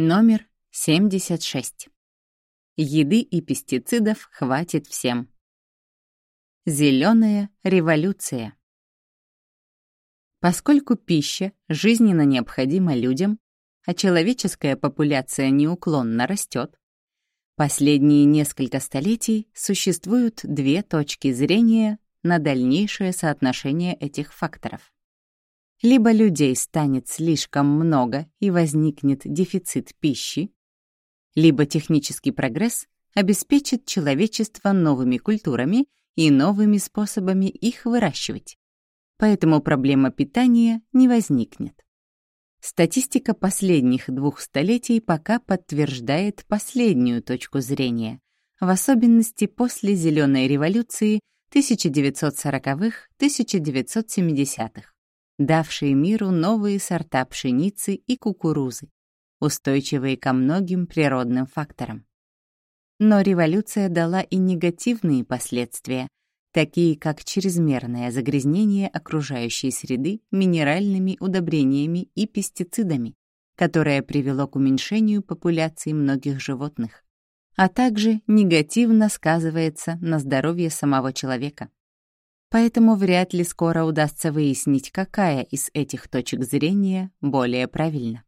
Номер 76. Еды и пестицидов хватит всем. Зеленая революция. Поскольку пища жизненно необходима людям, а человеческая популяция неуклонно растет, последние несколько столетий существуют две точки зрения на дальнейшее соотношение этих факторов. Либо людей станет слишком много и возникнет дефицит пищи, либо технический прогресс обеспечит человечество новыми культурами и новыми способами их выращивать. Поэтому проблема питания не возникнет. Статистика последних двух столетий пока подтверждает последнюю точку зрения, в особенности после Зеленой революции 1940-1970-х, давшей миру новые сорта пшеницы и кукурузы, устойчивые ко многим природным факторам. Но революция дала и негативные последствия, такие как чрезмерное загрязнение окружающей среды минеральными удобрениями и пестицидами, которое привело к уменьшению популяции многих животных, а также негативно сказывается на здоровье самого человека. Поэтому вряд ли скоро удастся выяснить, какая из этих точек зрения более правильна.